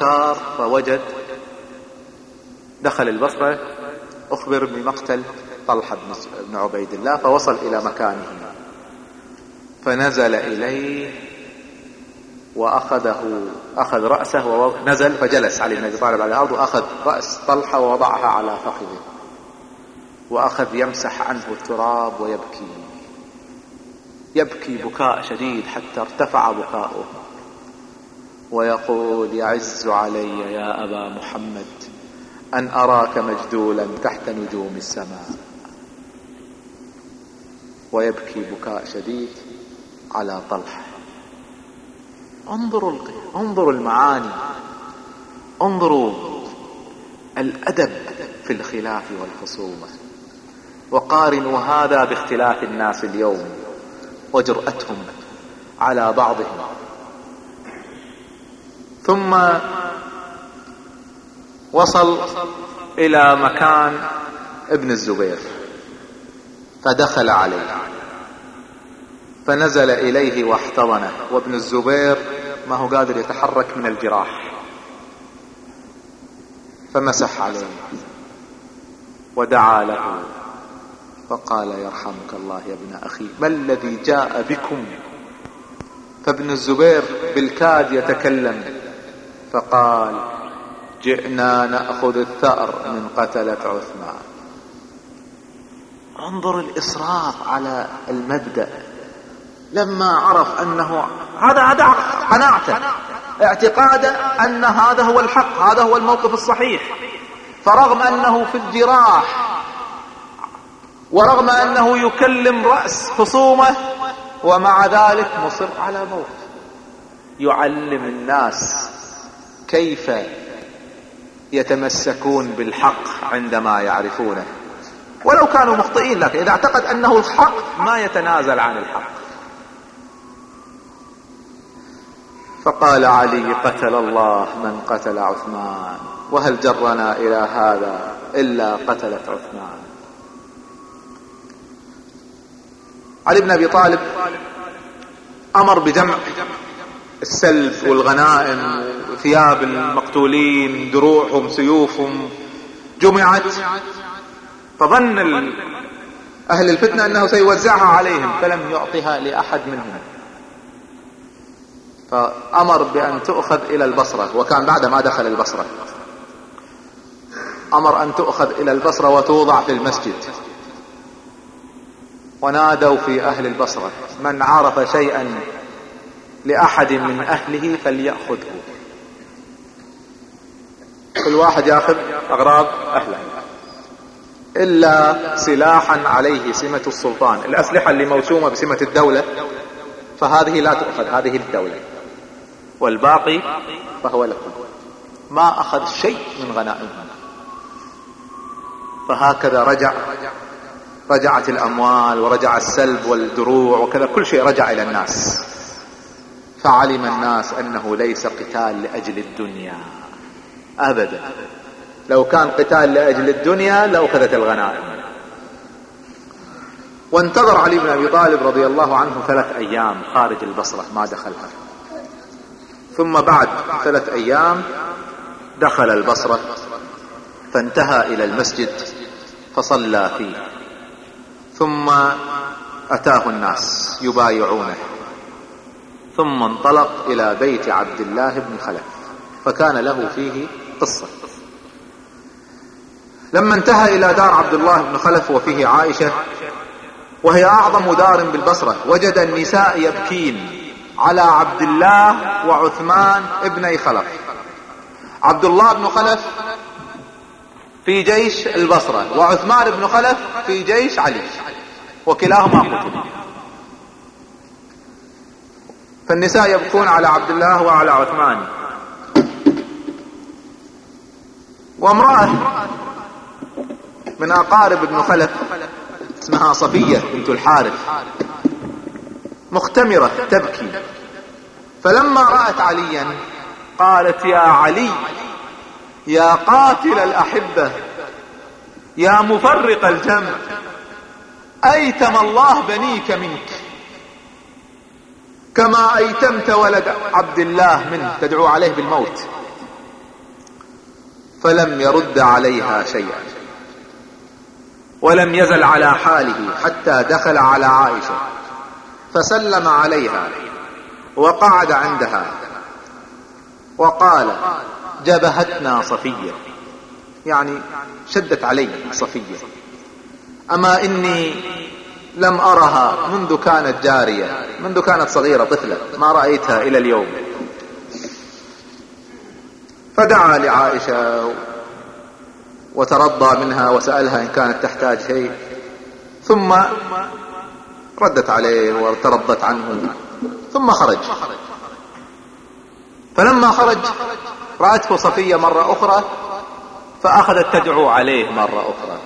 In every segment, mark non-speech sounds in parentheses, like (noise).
سار فوجد دخل البصرة أخبر بمقتل طلحة بن عبيد الله فوصل إلى مكانه. فنزل إليه وأخذه أخذ رأسه ونزل فجلس علي بن أبي طالب على الأرض وأخذ رأس طلحة ووضعها على فخذه. وأخذ يمسح عنه التراب ويبكي. يبكي بكاء شديد حتى ارتفع بكاؤه. ويقول يعز علي يا أبا محمد أن أراك مجدولا تحت نجوم السماء. ويبكي بكاء شديد على طلحة. انظروا انظروا المعاني انظروا الأدب في الخلاف والخصومة. وقارنوا هذا باختلاف الناس اليوم وجرأتهم على بعضهم. ثم وصل إلى مكان ابن الزبير فدخل عليه فنزل إليه واحتضنه وابن الزبير ما هو قادر يتحرك من الجراح فمسح عليه ودعا له فقال يرحمك الله يا ابن أخي ما الذي جاء بكم؟ فابن الزبير بالكاد يتكلم فقال جئنا نأخذ الثأر من قتلة عثمان. انظر الإصرار على المبدأ. لما عرف أنه هذا هذا قناعته اعتقاده أن هذا هو الحق هذا هو الموقف الصحيح. فرغم أنه في الجراح ورغم أنه يكلم رأس خصومه ومع ذلك مصر على موت. يعلم الناس كيف يتمسكون بالحق عندما يعرفونه. ولو كانوا مخطئين لكن إذا اعتقد أنه الحق ما يتنازل عن الحق. فقال علي قتل الله من قتل عثمان وهل جرنا إلى هذا إلا قتلة عثمان. علي بن أبي طالب أمر بجمع. السلب والغنائم ثياب المقتولين دروعهم سيوفهم جمعت فظن أهل الفتنة أنه سيوزعها عليهم فلم يعطها لأحد منهم. فأمر بأن تؤخذ إلى البصرة وكان بعد ما دخل البصرة. أمر أن تؤخذ إلى البصرة وتوضع في المسجد. ونادوا في أهل البصرة من عرف شيئا لأحد من أهله فليأخذه. كل واحد يأخذ أغراض أهله. إلا سلاحا عليه سمة السلطان. الأسلحة اللي موسومة بسمة الدولة فهذه لا تؤخذ هذه للدولة والباقي فهو لكم. ما أخذ شيء من غنائمهم فهكذا رجع رجعت الأموال ورجع السلب والدروع وكذا. كل شيء رجع إلى الناس. فعلم الناس أنه ليس قتال لأجل الدنيا. ابدا. لو كان قتال لأجل الدنيا لأخذت الغنائم. وانتظر علي بن أبي طالب رضي الله عنه ثلاث أيام خارج البصرة ما دخلها. ثم بعد ثلاث أيام دخل البصرة فانتهى إلى المسجد فصلى فيه. ثم أتاه الناس يبايعونه. ثم انطلق إلى بيت عبد الله بن خلف فكان له فيه قصة. لما انتهى إلى دار عبد الله بن خلف وفيه عائشة وهي أعظم دار بالبصرة وجد النساء يبكين على عبد الله وعثمان ابني خلف. عبد الله بن خلف في جيش البصرة وعثمان بن خلف في جيش علي وكلاهما قتل فالنساء يبكون على عبد الله وعلى عثمان. وامرأة من أقارب ابن خلف اسمها صفية بنت الحارث مختمرة تبكي. فلما رأت عليا قالت يا علي يا قاتل الأحبة يا مفرق الجمع أيتم الله بنيك منك؟ كما أيتمت ولد عبد الله منه تدعو عليه بالموت فلم يرد عليها شيئا ولم يزل على حاله حتى دخل على عائشة فسلم عليها وقعد عندها وقال جبهتنا صفية. يعني شدت علي صفية أما إني لم أرها منذ كانت جارية منذ كانت صغيرة طفلة ما رأيتها إلى اليوم. فدعا لعائشة وترضى منها وسألها إن كانت تحتاج شيء ثم ردت عليه وترضت عنه ثم خرج. فلما خرج رأته صفية مرة أخرى فأخذت تدعو عليه مرة أخرى.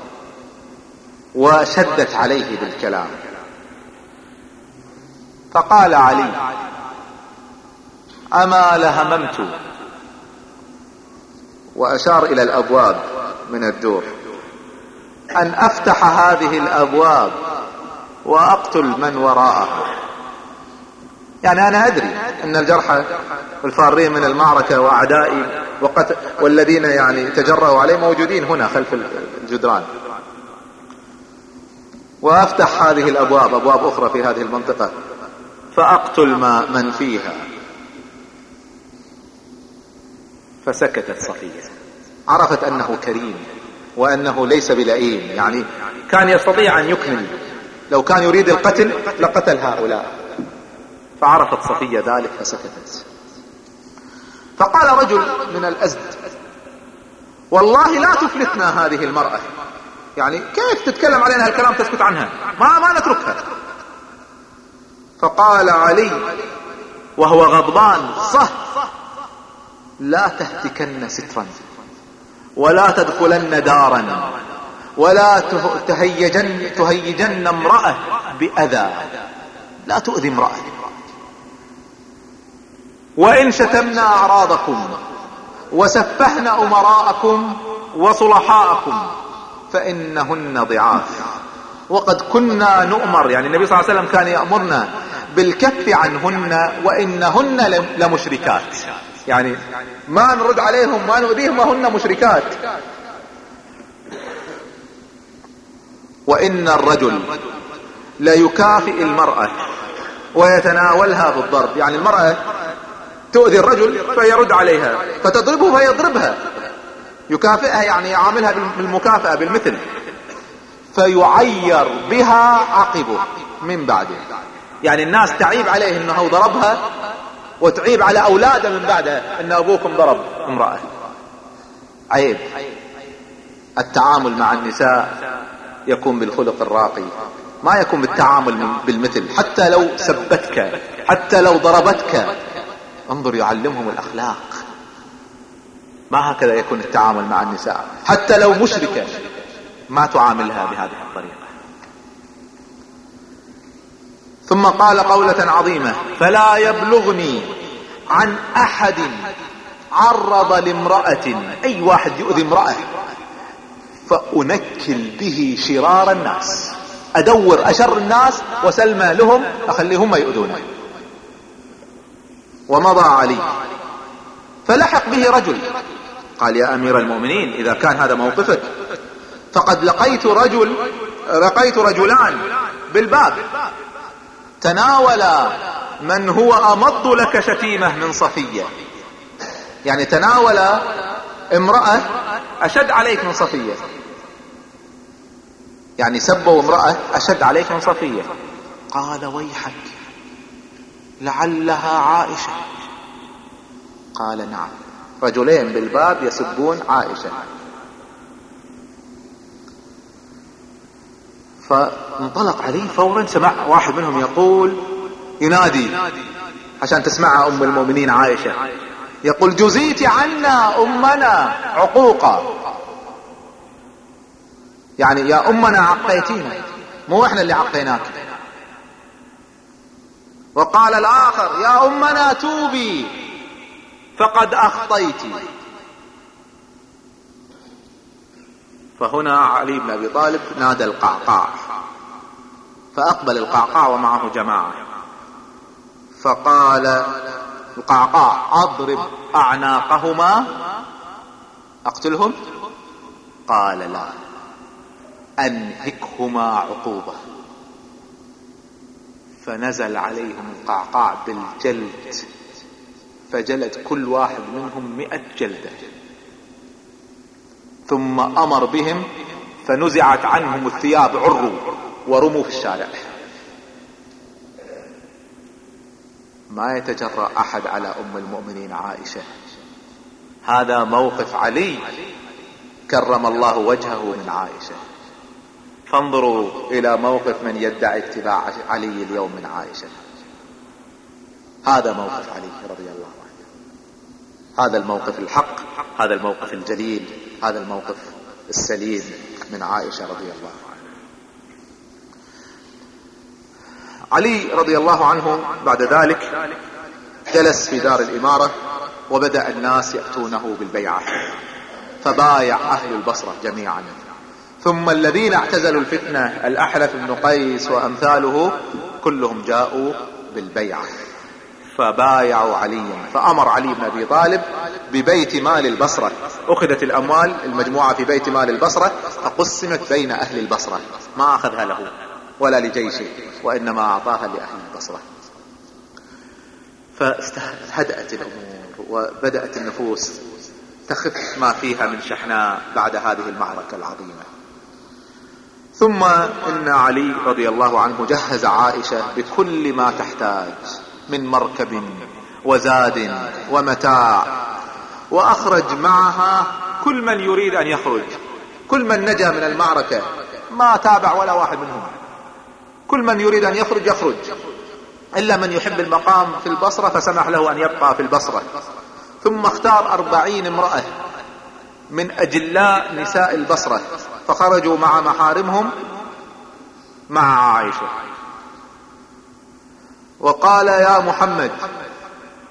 وشدت عليه بالكلام. فقال علي أما لهممت. وأشار إلى الأبواب من الدور. أن أفتح هذه الأبواب وأقتل من وراءها. يعني أنا أدري أن الجرحى والفارين من المعركة واعدائي والذين يعني تجرأوا عليه موجودين هنا خلف الجدران. وأفتح هذه الأبواب أبواب أخرى في هذه المنطقة. فأقتل ما من فيها. فسكتت صفية. عرفت أنه كريم وأنه ليس بلئيم. يعني كان يستطيع أن يكمل. لو كان يريد القتل لقتل هؤلاء. فعرفت صفية ذلك فسكتت. فقال رجل من الأزد والله لا تفلتنا هذه المرأة. يعني كيف تتكلم علينا هالكلام تسكت عنها؟ ما ما نتركها. فقال علي وهو غضبان صح. لا تهتكن سترا ولا تدخلن دارا ولا تهيجن تهيجن امرأة بأذى. لا تؤذي امرأة. وإن شتمنا أعراضكم وسفهنا أمراءكم وصلحاءكم فإنهن ضعاف. وقد كنا نؤمر يعني النبي صلى الله عليه وسلم كان يأمرنا بالكف عنهن وإنهن لمشركات. يعني ما نرد عليهم ما نؤذيهم وهن مشركات. وإن الرجل ليكافئ المرأة ويتناولها بالضرب. يعني المرأة تؤذي الرجل فيرد عليها فتضربه فيضربها. يكافئها يعني يعاملها بالمكافأة بالمثل. فيعير بها عقبه من بعده. يعني الناس تعيب عليه إنه ضربها وتعيب على أولاده من بعدها إن أبوكم ضرب امرأة. عيب. التعامل مع النساء يكون بالخلق الراقي. ما يكون بالتعامل بالمثل. حتى لو سبتك حتى لو ضربتك. انظر يعلمهم الأخلاق. ما هكذا يكون التعامل مع النساء. حتى لو مشركة ما تعاملها بهذه الطريقة. ثم قال قولة عظيمة فلا يبلغني عن أحد عرض لامرأة أي واحد يؤذي امرأة فأنكل به شرار الناس. أدور أشر الناس وسلمى لهم أخليهم يؤذونه. ومضى علي. فلحق به رجل. قال يا أمير المؤمنين إذا كان هذا موقفك فقد لقيت رجل لقيت رجلان بالباب. تناولا من هو أمض لك شتيمة من صفية. يعني تناول امرأة أشد عليك من صفية. يعني سبوا امرأة أشد عليك من صفية. قال ويحك لعلها عائشة. قال نعم. رجلين بالباب يسبون عائشة. فانطلق علي فورا سمع واحد منهم يقول ينادي. عشان تسمعها أم المؤمنين عائشة. يقول جزيت عنا أمنا عقوقا. يعني يا أمنا عقيتينا مو إحنا اللي عقيناك. وقال الآخر يا أمنا توبي. فقد أخطيت. فهنا علي بن أبي طالب نادى القعقاع فأقبل القعقاع ومعه جماعة. فقال القعقاع أضرب أعناقهما. أقتلهم؟ قال لا أنهكهما عقوبة. فنزل عليهم القعقاع بالجلد. فجلد كل واحد منهم مئة جلدة. ثم أمر بهم فنزعت عنهم الثياب عروا ورموا في الشارع. ما يتجرأ أحد على أم المؤمنين عائشة. هذا موقف علي. كرم الله وجهه من عائشة. فانظروا إلى موقف من يدعي اتباع علي اليوم من عائشة. هذا موقف علي رضي الله هذا الموقف الحق هذا الموقف الجليل هذا الموقف السليم من عائشة رضي الله عنها. علي رضي الله عنه بعد ذلك جلس في دار الإمارة وبدأ الناس يأتونه بالبيعة فبايع أهل البصرة جميعا. ثم الذين اعتزلوا الفتنة الأحلف بن قيس وأمثاله كلهم جاءوا بالبيعة. فبايعوا عليا. فأمر علي بن أبي طالب ببيت مال البصرة. أخذت الأموال المجموعة في بيت مال البصرة فقسمت بين أهل البصرة. ما أخذها له ولا لجيشه وإنما أعطاها لأهل البصرة. فهدأت الأمور وبدأت النفوس تخف ما فيها من شحناء بعد هذه المعركة العظيمة. ثم إن علي رضي الله عنه جهز عائشة بكل ما تحتاج. من مركب وزاد ومتاع. وأخرج معها كل من يريد أن يخرج. كل من نجا من المعركة. ما تابع ولا واحد منهم. كل من يريد أن يخرج يخرج. إلا من يحب المقام في البصرة فسمح له أن يبقى في البصرة. ثم اختار أربعين امرأة من أجلاء نساء البصرة. فخرجوا مع محارمهم مع عائشة. وقال يا محمد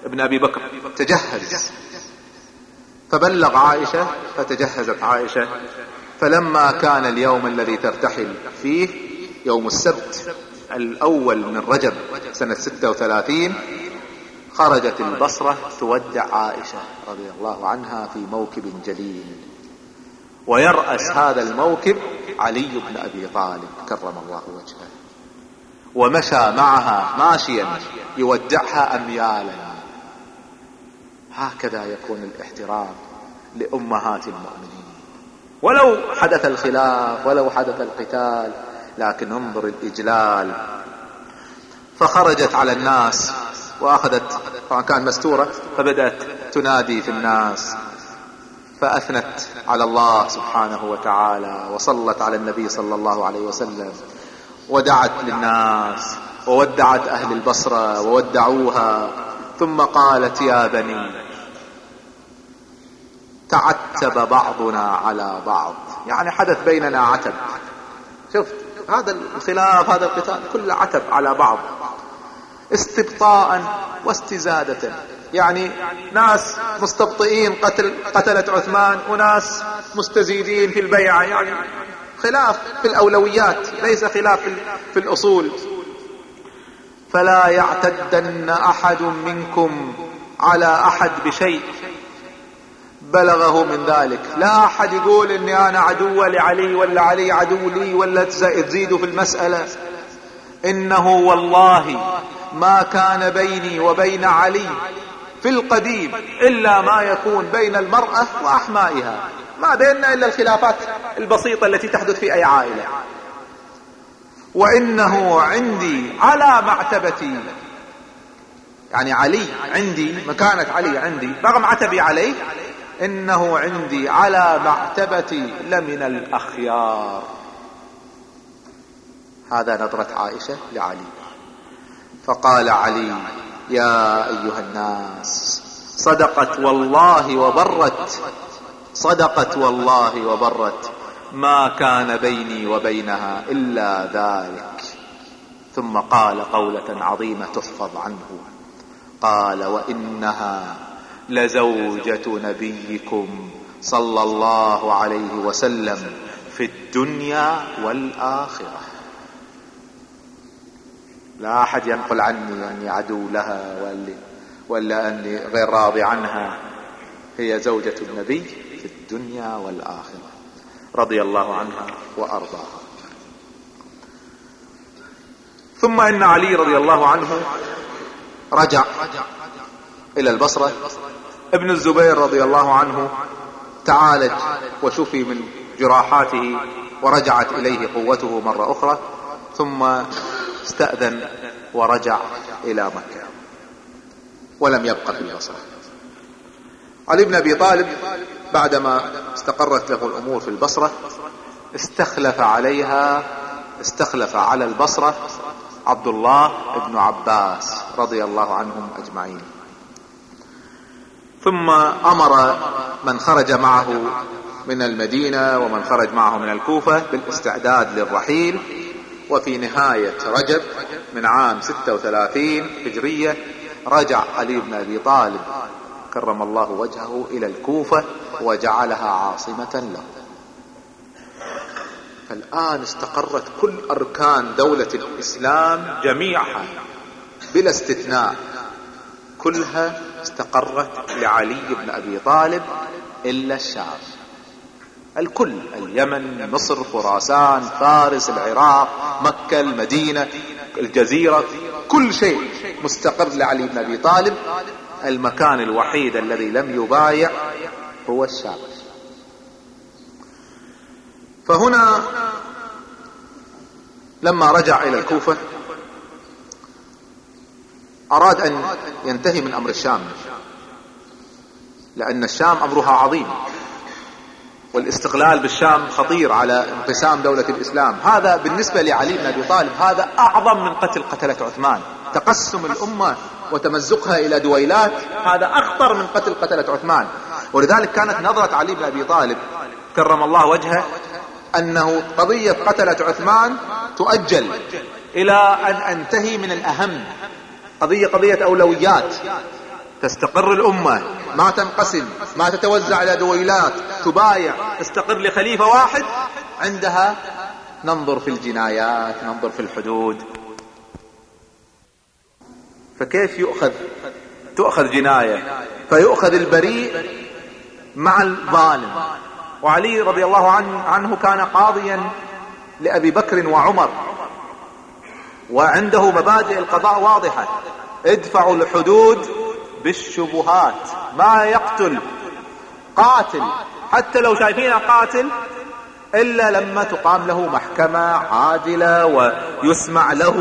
ابن أبي بكر تجهز. فبلغ عائشة فتجهزت عائشة فلما كان اليوم الذي ترتحل فيه يوم السبت الأول من رجب سنة ستة وثلاثين خرجت البصرة تودع عائشة رضي الله عنها في موكب جليل. ويرأس هذا الموكب علي بن أبي طالب كرم الله وجهه. ومشى معها ماشيا يودعها اميالا. هكذا يكون الاحترام لأمهات المؤمنين. ولو حدث الخلاف ولو حدث القتال لكن انظر الإجلال. فخرجت على الناس وأخذت طبعا كانت مستورة فبدأت تنادي في الناس. فأثنت على الله سبحانه وتعالى وصلت على النبي صلى الله عليه وسلم. ودعت للناس وودعت أهل البصرة وودعوها ثم قالت يا بني تعتب بعضنا على بعض. يعني حدث بيننا عتب. شفت هذا الخلاف هذا القتال كله عتب على بعض. استبطاء واستزادة. يعني ناس مستبطئين قتل قتلت عثمان وناس مستزيدين في البيعة يعني خلاف في الأولويات ليس خلاف في الأصول. فلا يعتدن أحد منكم على أحد بشيء. بلغه من ذلك. لا أحد يقول إني أنا عدو لعلي ولا علي عدو لي ولا تزيدوا في المسألة. إنه والله ما كان بيني وبين علي في القديم إلا ما يكون بين المرأة وأحمائها. ما بيننا إلا الخلافات البسيطة التي تحدث في أي عائلة. وإنه عندي على معتبتي يعني علي عندي مكانة علي عندي رغم عتبي عليه إنه عندي على معتبتي لمن الأخيار. هذا نظرة عائشة لعلي. فقال علي يا أيها الناس صدقت والله وبرت صدقت والله وبرت ما كان بيني وبينها إلا ذلك. ثم قال قولة عظيمة تحفظ عنه. قال وإنها لزوجة نبيكم صلى الله عليه وسلم في الدنيا والآخرة. لا أحد ينقل عني اني عدو لها ولا أني غير راضي عنها. هي زوجة النبي. في الدنيا والآخرة. رضي الله عنها وأرضاها. ثم إن علي رضي الله عنه رجع إلى البصرة. ابن الزبير رضي الله عنه تعالج وشفي من جراحاته ورجعت إليه قوته مرة أخرى ثم استأذن ورجع إلى مكة ولم يبقى في البصرة. علي بن أبي طالب بعدما استقرت له الأمور في البصرة استخلف عليها استخلف على البصرة عبد الله بن عباس رضي الله عنهم أجمعين. ثم أمر من خرج معه من المدينة ومن خرج معه من الكوفة بالاستعداد للرحيل وفي نهاية رجب من عام 36 هجرية رجع علي بن أبي طالب كرم الله وجهه إلى الكوفة وجعلها عاصمة له. فالآن استقرت كل أركان دولة الإسلام جميعها بلا استثناء. كلها استقرت لعلي بن أبي طالب إلا الشام. الكل اليمن مصر خراسان فارس العراق مكة المدينة الجزيرة كل شيء مستقر لعلي بن أبي طالب المكان الوحيد الذي لم يبايع هو الشام فهنا لما رجع إلى الكوفة أراد أن ينتهي من أمر الشام لأن الشام أمرها عظيم والاستقلال بالشام خطير على انقسام دولة الإسلام. هذا بالنسبة لعلي بن أبي طالب هذا أعظم من قتل قتلة عثمان تقسم الأمة وتمزقها إلى دويلات هذا أخطر من قتل قتلة عثمان. ولذلك كانت نظرة علي بن أبي طالب كرم الله وجهه أنه قضية قتلة عثمان تؤجل إلى أن أنتهي من الأهم. قضية قضية أولويات. تستقر الأمة ما تنقسم ما تتوزع إلى دويلات تبايع تستقر لخليفة واحد. عندها ننظر في الجنايات ننظر في الحدود. فكيف يؤخذ؟ تؤخذ جناية. فيؤخذ البريء مع الظالم. وعلي رضي الله عنه, كان قاضيا لأبي بكر وعمر. وعنده مبادئ القضاء واضحة. ادفعوا الحدود بالشبهات. ما يقتل؟ قاتل. حتى لو شايفينه قاتل إلا لما تقام له محكمة عادلة ويسمع له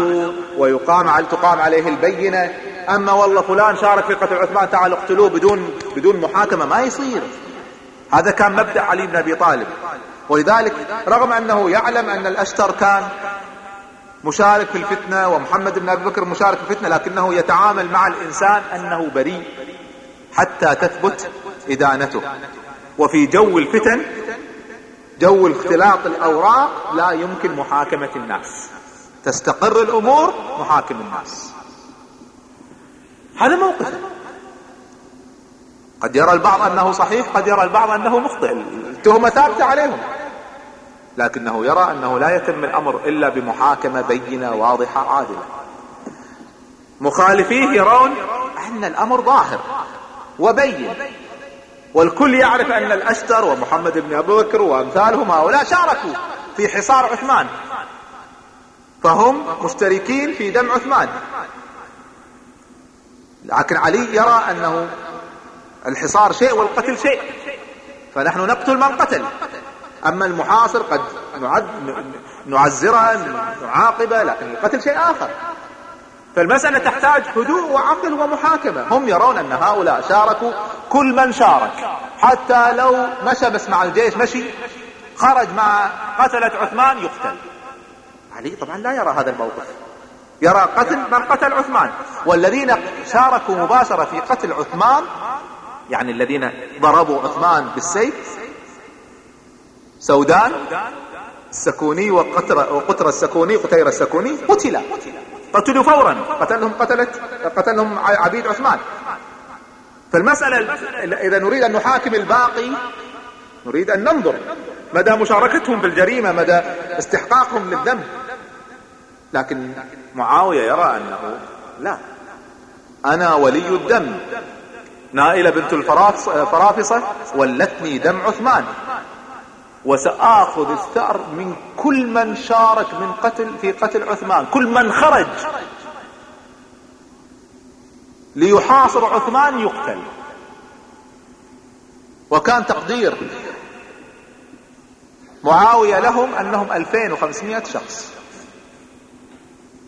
ويقام على تقام عليه البينة. أما والله فلان شارك في قتل عثمان تعالوا اقتلوه بدون بدون محاكمة ما يصير. هذا كان مبدأ علي بن أبي طالب. ولذلك رغم أنه يعلم أن الأشتر كان مشارك في الفتنة ومحمد بن أبي بكر مشارك في الفتنة لكنه يتعامل مع الإنسان أنه بريء حتى تثبت إدانته. وفي جو الفتن جو اختلاط الأوراق لا يمكن محاكمة الناس. تستقر الأمور محاكم الناس. هذا موقف. قد يرى البعض أنه صحيح قد يرى البعض أنه مخطئ. التهمة ثابتة عليهم. لكنه يرى أنه لا يتم الأمر إلا بمحاكمة بينة واضحة عادلة. مخالفيه يرون أن الأمر ظاهر وبين. والكل يعرف أن الأشتر ومحمد بن ابي بكر وأمثالهم هؤلاء شاركوا في حصار عثمان. فهم مشتركين في دم عثمان. لكن علي يرى أنه الحصار شيء والقتل شيء فنحن نقتل من قتل. أما المحاصر قد نعزره نعاقبه لكن القتل شيء آخر. فالمسألة تحتاج هدوء وعقل ومحاكمة. هم يرون أن هؤلاء شاركوا كل من شارك. حتى لو مشى بس مع الجيش مشي خرج مع قتلة عثمان يقتل. علي طبعا لا يرى هذا الموقف. يرى قتل من قتل عثمان. والذين شاركوا مباشرة في قتل عثمان يعني الذين ضربوا عثمان بالسيف سودان السكوني وقطر السكوني قتير السكوني قتل. قتلوا فورا. قتلهم قتلت قتلهم عبيد عثمان. فالمسألة إذا نريد أن نحاكم الباقي نريد أن ننظر مدى مشاركتهم في الجريمة مدى استحقاقهم للذنب. لكن معاوية يرى أنه لا. أنا ولي الدم. نائلة بنت الفرافصة ولتني دم عثمان. وسآخذ الثأر من كل من شارك من قتل في قتل عثمان كل من خرج. ليحاصر عثمان يقتل. وكان تقدير معاوية لهم أنهم 2500 شخص.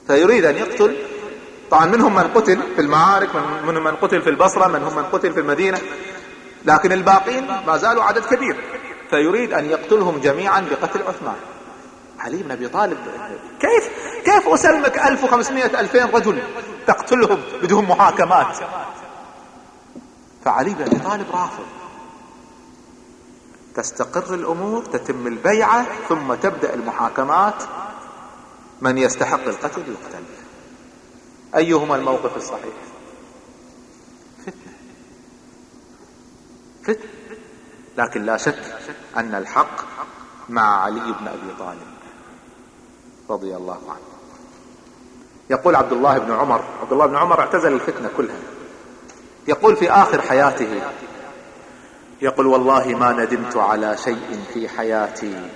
فيريد أن يقتل. طبعا منهم من قتل في المعارك منهم من قتل في البصرة منهم من قتل في المدينة. لكن الباقين ما زالوا عدد كبير. فيريد أن يقتلهم جميعا بقتل عثمان. علي بن أبي طالب كيف؟ كيف أسلمك 1500 2000 رجل تقتلهم بدون محاكمات؟ فعلي بن أبي طالب رافض. تستقر الأمور تتم البيعة ثم تبدأ المحاكمات. من يستحق القتل يقتل. أيهما الموقف الصحيح؟ فتنة. فتنة. لكن لا شك أن الحق مع علي بن أبي طالب رضي الله عنه. يقول عبد الله بن عمر عبد الله بن عمر اعتزل الفتنة كلها. يقول في آخر حياته يقول والله ما ندمت على شيء في حياتي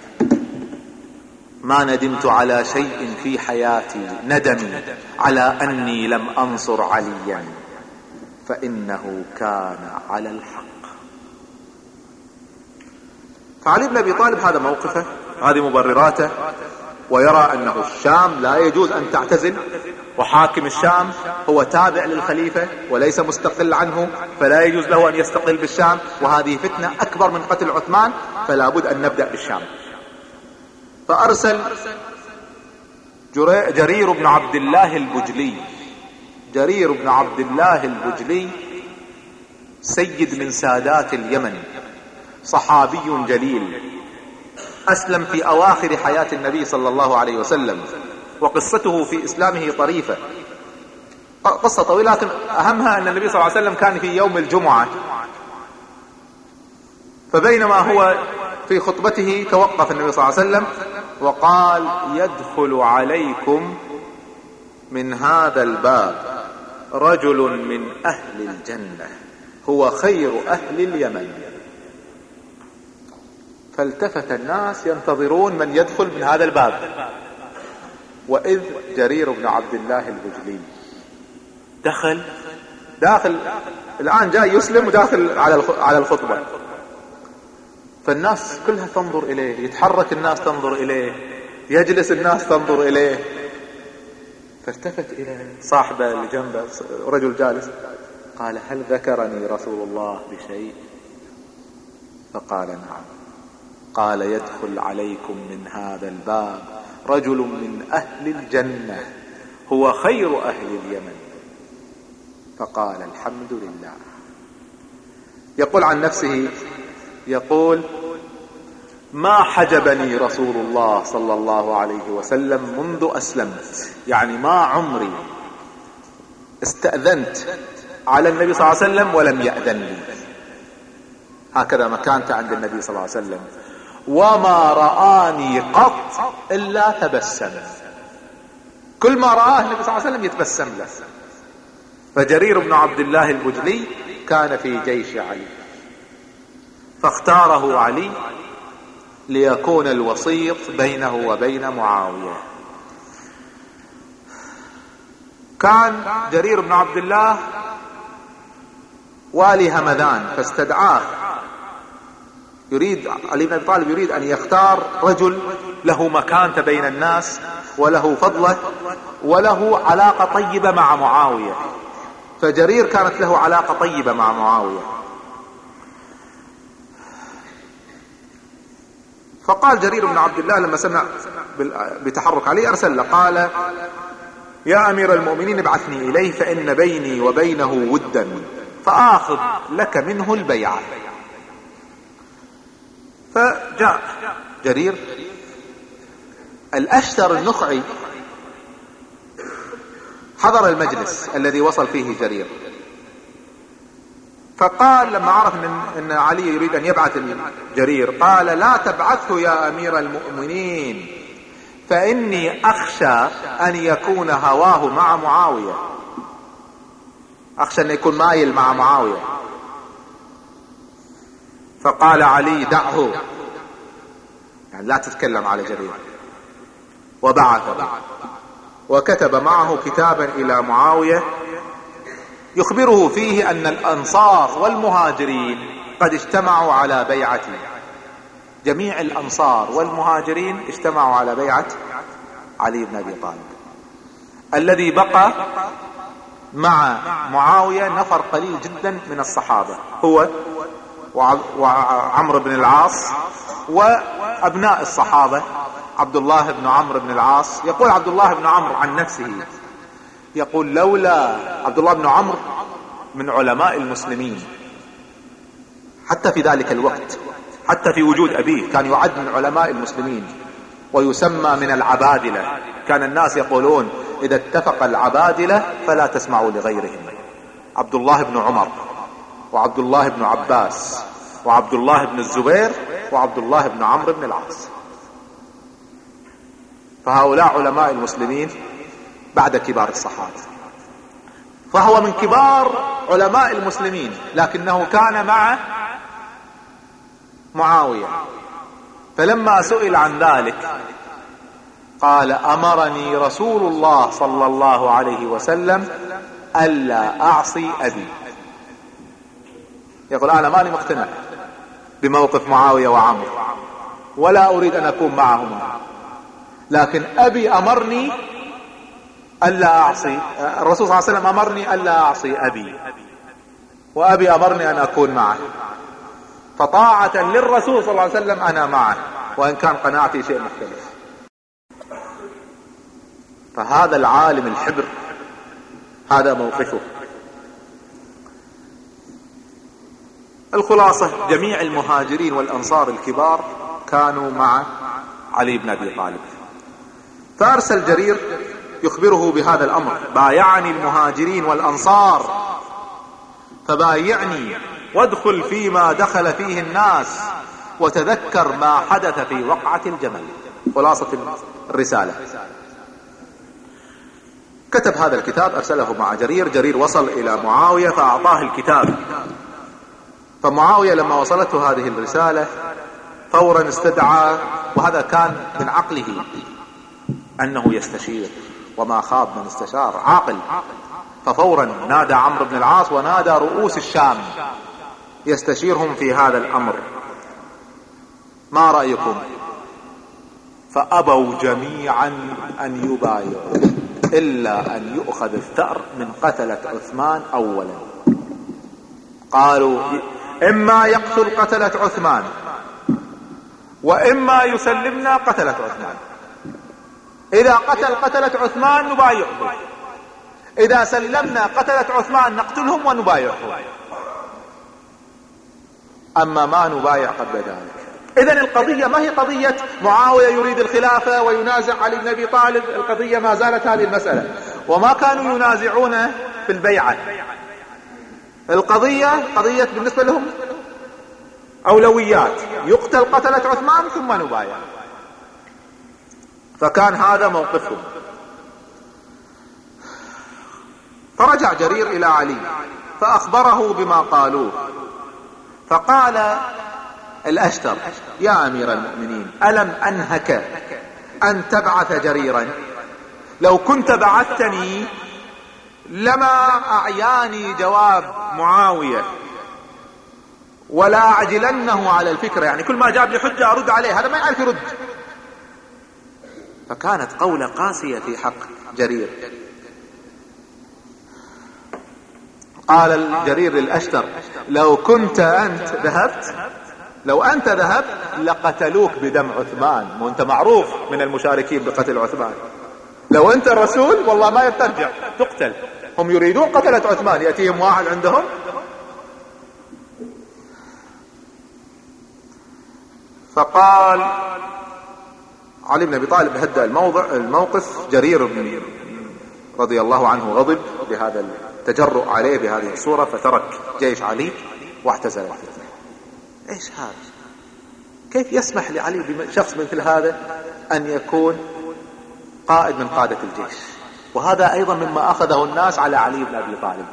ما ندمت على شيء في حياتي ندمي على أني لم أنصر عليا فإنه كان على الحق. فعلي بن أبي طالب هذا موقفه هذه مبرراته ويرى أنه الشام لا يجوز أن تعتزل وحاكم الشام هو تابع للخليفة وليس مستقل عنه فلا يجوز له أن يستقل بالشام وهذه فتنة أكبر من قتل عثمان فلا بد أن نبدأ بالشام. فأرسل جرير بن عبد الله البجلي جرير بن عبد الله البجلي سيد من سادات اليمن. صحابي جليل. أسلم في أواخر حياة النبي صلى الله عليه وسلم وقصته في إسلامه طريفة. قصة طويلة لكن أهمها أن النبي صلى الله عليه وسلم كان في يوم الجمعة. فبينما هو في خطبته توقف النبي صلى الله عليه وسلم وقال يدخل عليكم من هذا الباب رجل من أهل الجنة هو خير أهل اليمن. فالتفت الناس ينتظرون من يدخل من هذا الباب. وإذ جرير بن عبد الله البجلي دخل. داخل الآن جاي يسلم وداخل على على الخطبة. فالناس كلها تنظر إليه يتحرك الناس تنظر إليه يجلس الناس تنظر إليه. فالتفت إلى صاحبه اللي جنبه رجل جالس. قال هل ذكرني رسول الله بشيء؟ فقال نعم. قال يدخل عليكم من هذا الباب رجل من أهل الجنة هو خير أهل اليمن. فقال الحمد لله. يقول عن نفسه يقول ما حجبني رسول الله صلى الله عليه وسلم منذ أسلمت يعني ما عمري استأذنت على النبي صلى الله عليه وسلم ولم يأذن لي. هكذا مكانته عند النبي صلى الله عليه وسلم. وما رآني قط إلا تبسم. كل ما رآه النبي صلى الله عليه وسلم يتبسم له. فجرير بن عبد الله البجلي كان في جيش علي. فاختاره علي ليكون الوسيط بينه وبين معاوية. كان جرير بن عبد الله والي همذان فاستدعاه. يريد علي بن أبي طالب يريد أن يختار رجل له مكانته بين الناس وله فضلة وله علاقة طيبة مع معاوية. فجرير كانت له علاقة طيبة مع معاوية. فقال جرير بن عبد الله لما سمع بتحرك علي أرسل له قال يا أمير المؤمنين ابعثني اليه فإن بيني وبينه ودا فآخذ لك منه البيعة. فجاء جرير. الأشتر النخعي حضر المجلس الذي وصل فيه جرير. فقال لما عرف ان, إن علي يريد أن يبعث جرير قال لا تبعثه يا أمير المؤمنين فإني أخشى أن يكون هواه مع معاوية. أخشى أن يكون مايل مع معاوية. فقال علي دعه. يعني لا تتكلم على جرير. وبعث. وكتب معه كتابا إلى معاوية. يخبره فيه أن الأنصار والمهاجرين قد اجتمعوا على بيعته جميع الأنصار والمهاجرين اجتمعوا على بيعة علي بن أبي طالب. الذي بقى مع معاوية نفر قليل جدا من الصحابة. هو وعمرو بن العاص وأبناء الصحابة. عبد الله بن عمرو بن العاص. يقول عبد الله بن عمرو عن نفسه يقول لولا عبد الله بن عمرو من علماء المسلمين حتى في ذلك الوقت حتى في وجود أبيه كان يعد من علماء المسلمين ويسمى من العبادلة. كان الناس يقولون إذا اتفق العبادلة فلا تسمعوا لغيرهم. عبد الله بن عمر. وعبد الله بن عباس وعبد الله بن الزبير وعبد الله بن عمرو بن العاص. فهؤلاء علماء المسلمين بعد كبار الصحابة. فهو من كبار علماء المسلمين لكنه كان مع معاوية. فلما سئل عن ذلك قال أمرني رسول الله صلى الله عليه وسلم ألا أعصي أبي. يقول أنا ماني مقتنع بموقف معاوية وعمرو ولا أريد أن أكون معهما لكن أبي أمرني ألا أعصي الرسول صلى الله عليه وسلم أمرني ألا أعصي أبي وأبي أمرني أن أكون معه. فطاعة للرسول صلى الله عليه وسلم أنا معه وإن كان قناعتي شيء مختلف. فهذا العالم الحبر هذا موقفه. الخلاصة جميع المهاجرين والأنصار الكبار كانوا مع علي بن أبي طالب. فارسل جرير يخبره بهذا الأمر بايعني المهاجرين والأنصار فبايعني وادخل فيما دخل فيه الناس وتذكر ما حدث في وقعة الجمل. خلاصة الرسالة. كتب هذا الكتاب أرسله مع جرير جرير وصل إلى معاوية فأعطاه الكتاب. فمعاوية لما وصلته هذه الرسالة فورا استدعى وهذا كان من عقله أنه يستشير وما خاب من استشار عاقل. ففورا نادى عمرو بن العاص ونادى رؤوس الشام يستشيرهم في هذا الأمر. ما رأيكم؟ فأبوا جميعا أن يبايعوا إلا أن يؤخذ الثأر من قتلة عثمان اولا. قالوا إما يقتل قتلة عثمان وإما يسلمنا قتلة عثمان. إذا قتل قتلة عثمان نبايعه إذا سلمنا قتلة عثمان نقتلهم ونبايعهم. أما ما نبايع قبل ذلك اذا القضية ما هي قضية معاوية يريد الخلافة وينازع علي بن أبي طالب؟ القضية ما زالت هذه المسألة. وما كانوا ينازعون في البيعة. القضية قضية بالنسبة لهم أولويات. يقتل قتلة عثمان ثم نبايع. فكان هذا موقفهم. فرجع جرير إلى علي فأخبره بما قالوه. فقال الأشتر يا أمير المؤمنين ألم أنهك أن تبعث جريرا؟ لو كنت بعثتني لما أعياني جواب معاوية ولا أعجلنه على الفكرة يعني كل ما جاب لي حجة أرد عليه هذا ما يعرف يرد. فكانت قولة قاسية في حق جرير. قال الجرير للأشتر لو كنت أنت ذهبت لو أنت ذهبت لقتلوك بدم عثمان. وأنت معروف من المشاركين بقتل عثمان. لو أنت الرسول والله ما يترجع تقتل. هم يريدون قتلة عثمان. يأتيهم واحد عندهم. فقال علي بن أبي طالب هدأ الموضع الموقف. جرير بن رضي الله عنه غضب بهذا التجرؤ عليه بهذه الصورة فترك جيش علي واعتزل. الفتنة إيش هذا؟ كيف يسمح لعلي بشخص مثل هذا أن يكون قائد من قادة الجيش. وهذا أيضا مما أخذه الناس على علي بن أبي طالب.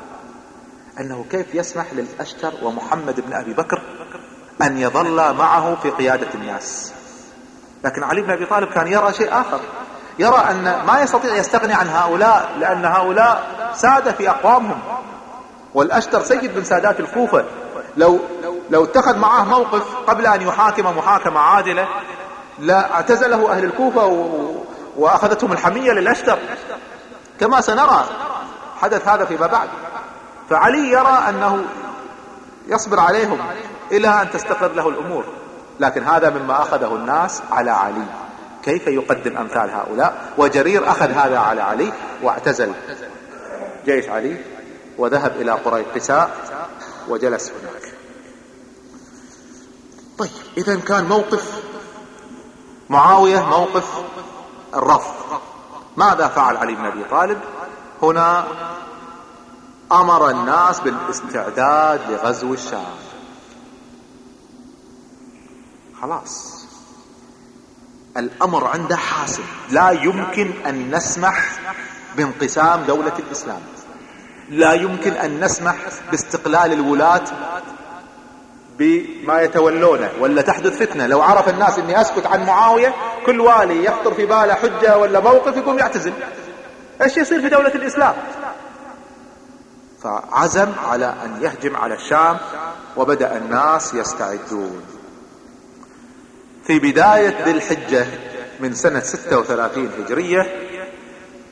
أنه كيف يسمح للأشتر ومحمد بن أبي بكر أن يظل معه في قيادة الناس؟ لكن علي بن أبي طالب كان يرى شيء آخر. يرى أن ما يستطيع يستغني عن هؤلاء لأن هؤلاء سادة في أقوامهم. والأشتر سيد من سادات الكوفة. لو لو اتخذ معاه موقف قبل أن يحاكم محاكمة عادلة لا اعتزله أهل الكوفة و... وأخذتهم الحمية للأشتر. كما سنرى حدث هذا فيما بعد. فعلي يرى أنه يصبر عليهم إلى أن تستقر له الأمور. لكن هذا مما أخذه الناس على علي. كيف يقدم أمثال هؤلاء؟ وجرير أخذ هذا على علي واعتزل. جيش علي وذهب إلى قري قساء وجلس هناك. طيب اذا كان موقف معاوية موقف الرفض. ماذا فعل علي بن أبي طالب؟ هنا أمر الناس بالاستعداد لغزو الشام. خلاص. الأمر عنده حاسم. لا يمكن أن نسمح بانقسام دولة الإسلام. لا يمكن أن نسمح باستقلال الولاة بما يتولونه ولا تحدث فتنة. لو عرف الناس إني أسكت عن معاوية كل والي يخطر في باله حجة ولا موقف يقوم يعتزل. إيش يصير في دولة الإسلام؟ فعزم على أن يهجم على الشام وبدأ الناس يستعدون. في بداية ذي الحجة من سنة 36 هجرية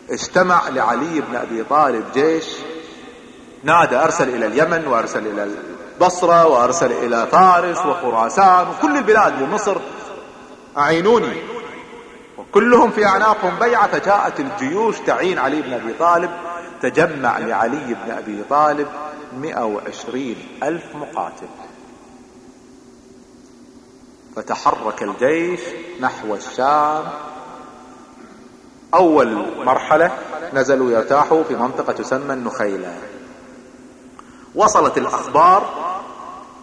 اجتمع لعلي بن أبي طالب جيش نادى أرسل إلى اليمن وأرسل إلى البصرة وأرسل إلى فارس وخراسان وكل البلاد ومصر أعينوني. وكلهم في اعناقهم بيعة فجاءت الجيوش تعين علي بن أبي طالب تجمع لعلي بن أبي طالب 120 ألف مقاتل. فتحرك الجيش نحو الشام. أول مرحلة نزلوا يرتاحوا في منطقة تسمى النخيلة. وصلت الأخبار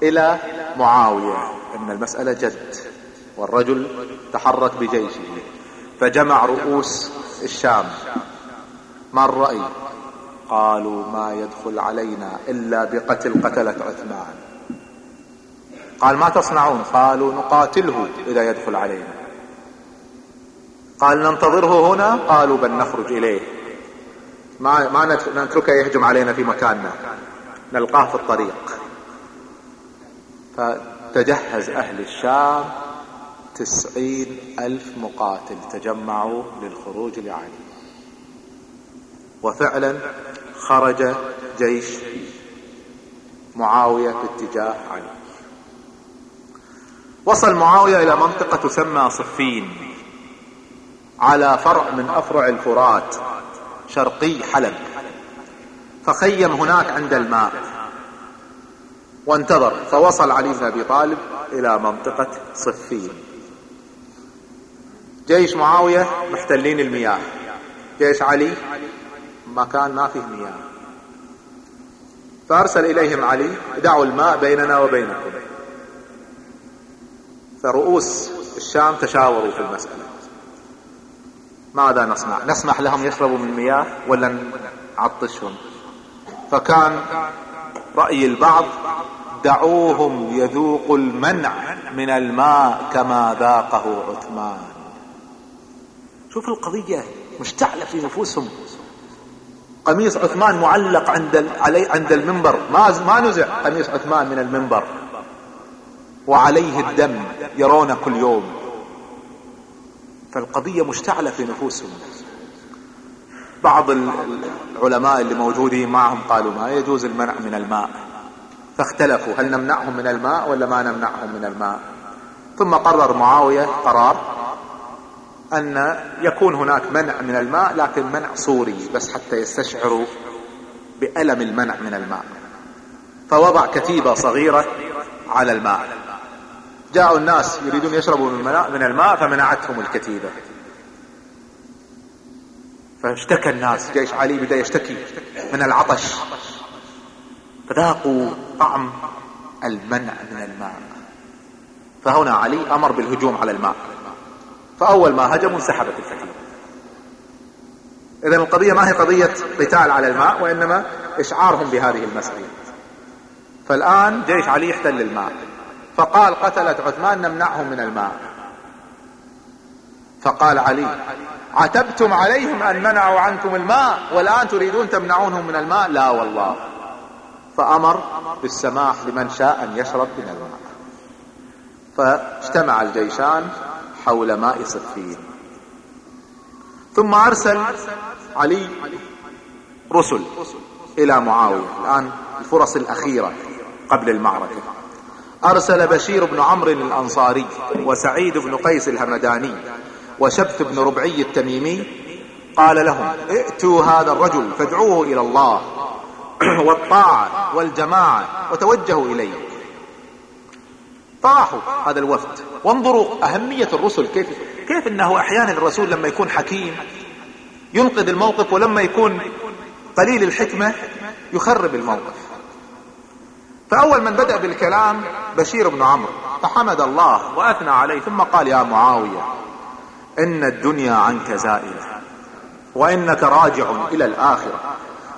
إلى معاوية. إن المسألة جد والرجل تحرك بجيشه. فجمع رؤوس الشام. ما الرأي؟ قالوا ما يدخل علينا إلا بقتل قتلة عثمان. قال ما تصنعون؟ قالوا نقاتله إذا يدخل علينا. قال ننتظره هنا؟ قالوا بل نخرج إليه. ما ما نتركه يهجم علينا في مكاننا. نلقاه في الطريق. فتجهز أهل الشام تسعين ألف مقاتل تجمعوا للخروج لعلي. وفعلا خرج جيش معاوية في اتجاه علي. وصل معاوية إلى منطقة تسمى صفين على فرع من أفرع الفرات شرقي حلب. فخيم هناك عند الماء. وانتظر فوصل علي بن أبي طالب إلى منطقة صفين. جيش معاوية محتلين المياه. جيش علي مكان ما فيه مياه. فأرسل إليهم علي دعوا الماء بيننا وبينكم. فرؤوس الشام تشاوروا في المسألة. ماذا نصنع؟ نسمح لهم يشربوا من مياه ولا نعطشهم؟ فكان رأي البعض دعوهم يذوقوا المنع من الماء كما ذاقه عثمان. شوف القضية مشتعلة في نفوسهم. قميص عثمان معلق عند علي عند المنبر. ما ما نزع قميص عثمان من المنبر. وعليه الدم يرونه كل يوم. فالقضية مشتعلة في نفوسهم. بعض العلماء اللي موجودين معهم قالوا ما يجوز المنع من الماء. فاختلفوا هل نمنعهم من الماء ولا ما نمنعهم من الماء؟ ثم قرر معاوية قرار أن يكون هناك منع من الماء لكن منع صوري بس حتى يستشعروا بألم المنع من الماء. فوضع كتيبة صغيرة على الماء. جاءوا الناس يريدون يشربوا من الماء, من الماء فمنعتهم الكتيبة. فاشتكى الناس جيش علي بدأ يشتكي من العطش. فذاقوا طعم المنع من الماء. فهنا علي أمر بالهجوم على الماء. فأول ما هجموا انسحبت الكتيبة اذا القضية ما هي قضية قتال على الماء وإنما إشعارهم بهذه المسألة. فالآن جيش علي احتل الماء. فقال قتلت عثمان نمنعهم من الماء. فقال علي عتبتم عليهم أن منعوا عنكم الماء والآن تريدون تمنعونهم من الماء؟ لا والله. فأمر بالسماح لمن شاء أن يشرب من الماء. فاجتمع الجيشان حول ماء صفين ثم أرسل علي رسل إلى معاوية. الآن الفرص الأخيرة قبل المعركة. أرسل بشير بن عمرو الأنصاري وسعيد بن قيس الهمداني وشبت بن ربعي التميمي قال لهم ائتوا هذا الرجل فادعوه إلى الله (clears throat) والطاعة والجماعة وتوجهوا إليه. طاحوا هذا الوفد. وانظروا أهمية الرسل كيف كيف إنه أحيانا الرسول لما يكون حكيم ينقذ الموقف ولما يكون قليل الحكمة يخرب الموقف. فأول من بدأ بالكلام بشير بن عمرو. فحمد الله وأثنى عليه ثم قال يا معاوية إن الدنيا عنك زائلة وإنك راجع إلى الآخرة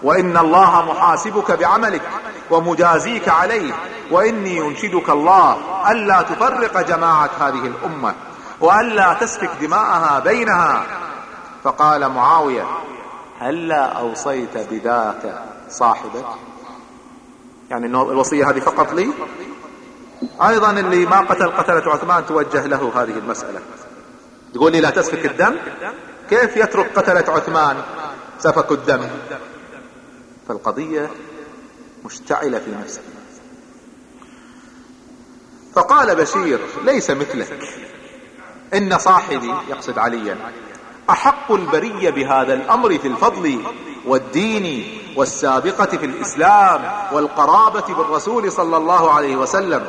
وإن الله محاسبك بعملك ومجازيك عليه وإني ينشدك الله ألا تفرق جماعة هذه الأمة وألا تسفك دماءها بينها. فقال معاوية هلا أوصيت بذاك صاحبك؟ يعني الوصية هذه فقط لي؟ أيضا اللي ما قتل قتلة عثمان توجه له هذه المسألة. تقول لي لا تسفك الدم؟ كيف يترك قتلة عثمان سفكوا الدم؟ فالقضية مشتعلة في نفسه فقال بشير ليس مثلك. إن صاحبي يقصد عليا أحق البرية بهذا الأمر في الفضل والدين والسابقة في الإسلام والقرابة بالرسول صلى الله عليه وسلم.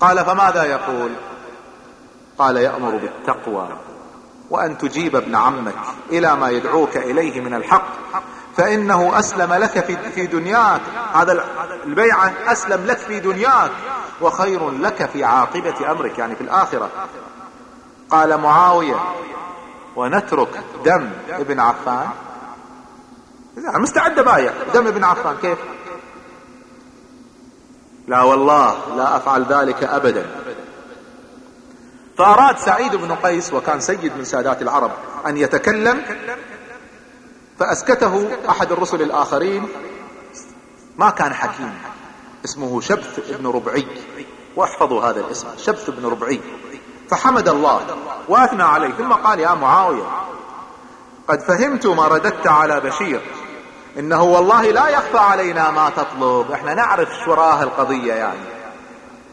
قال فماذا يقول؟ قال يأمر بالتقوى وأن تجيب ابن عمك إلى ما يدعوك إليه من الحق فإنه أسلم لك في, في دنياك. هذا البيعة أسلم لك في دنياك. وخير لك في عاقبة أمرك يعني في الآخرة. قال معاوية ونترك دم ابن عفان؟ مستعد بايع دم ابن عفان كيف؟ لا والله لا أفعل ذلك أبدا. فأراد سعيد بن قيس وكان سيد من سادات العرب أن يتكلم فأسكته أحد الرسل الآخرين. ما كان حكيم. اسمه شبث بن ربعي. واحفظوا هذا الاسم. شبث بن ربعي. فحمد الله وأثنى عليه. ثم قال يا معاوية قد فهمت ما رددت على بشير. إنه والله لا يخفى علينا ما تطلب. إحنا نعرف شراه القضية يعني.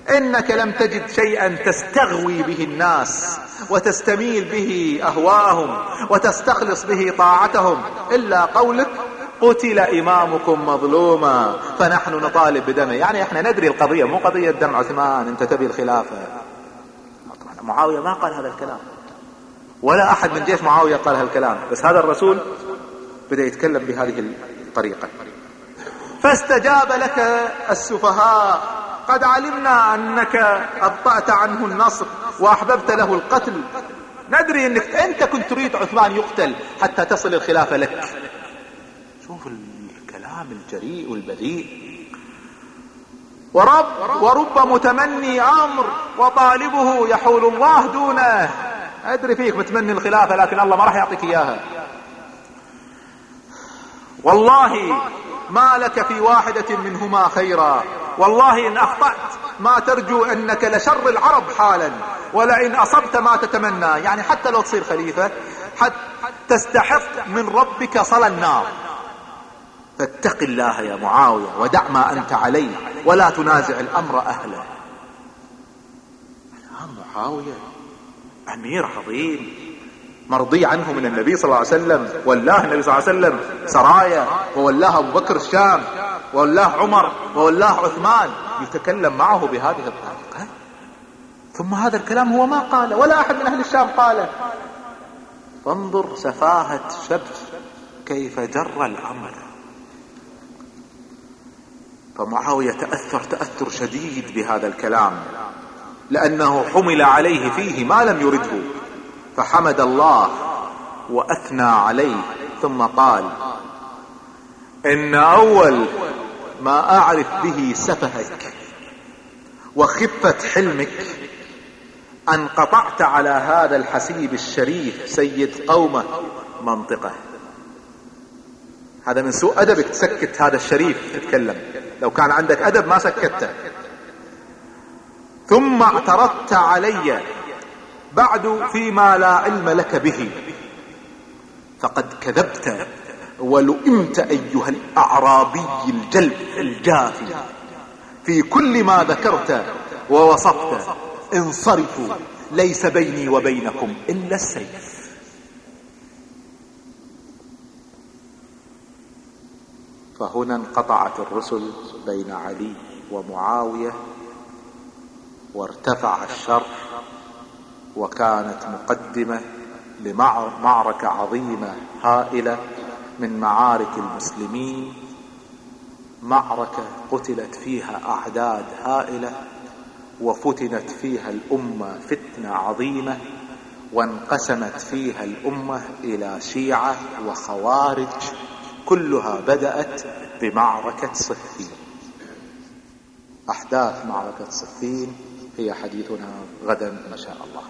إنك لم تجد شيئا تستغوي به الناس. وتستميل به اهواءهم وتستخلص به طاعتهم. إلا قولك قتل إمامكم مظلوما فنحن نطالب بدمه. يعني إحنا ندري القضية مو قضية دم عثمان أنت تبي الخلافة. معاوية ما قال هذا الكلام. ولا أحد من جيش معاوية قال هذا الكلام. بس هذا الرسول بدأ يتكلم بهذه الطريقة. فاستجاب لك السفهاء قد علمنا أنك أبطأت عنه النصر. وأحببت له القتل. ندري إنك أنت كنت تريد عثمان يقتل حتى تصل الخلافة لك. شوف الكلام الجريء والبذيء. ورب ورب متمني أمر وطالبه يحول الله دونه. أدري فيك متمني الخلافة لكن الله ما راح يعطيك إياها. والله ما لك في واحدة منهما خيرا. والله إن أخطأت ما ترجو أنك لشر العرب حالا. ولئن أصبت ما تتمنى. يعني حتى لو تصير خليفة حتى تستحق من ربك صلى النار. فاتق الله يا معاوية ودع ما أنت عليه ولا تنازع الأمر أهله. معاوية أمير عظيم مرضي عنه من النبي صلى الله عليه وسلم. والله النبي صلى الله عليه وسلم سرايا وولاه أبو بكر الشام وولاه عمر وولاه عثمان. يتكلم معه بهذه الطريقة. ثم هذا الكلام هو ما قاله ولا أحد من أهل الشام قاله. فانظر سفاهة شبث كيف جر الأمر. فمعاوية تأثر تأثر شديد بهذا الكلام لأنه حمل عليه فيه ما لم يرده. فحمد الله وأثنى عليه ثم قال إن أول ما أعرف به سفهك وخفة حلمك أن قطعت على هذا الحسيب الشريف سيد قومه منطقة. هذا من سوء ادبك تسكت هذا الشريف تتكلم. لو كان عندك أدب ما سكته ثم اعترضت علي بعد فيما لا علم لك به. فقد كذبت ولئمت أيها الأعرابي الجلب الجافي. في كل ما ذكرت ووصفت. انصرفوا. ليس بيني وبينكم إلا السيف. فهنا انقطعت الرسل بين علي ومعاوية وارتفع الشر وكانت مقدمة لمعركة عظيمة هائلة من معارك المسلمين. معركة قتلت فيها أعداد هائلة. وفتنت فيها الأمة فتنة عظيمة وانقسمت فيها الأمة إلى شيعة وخوارج كلها بدأت بمعركة صفين. أحداث معركة صفين هي حديثنا غدا ما شاء الله.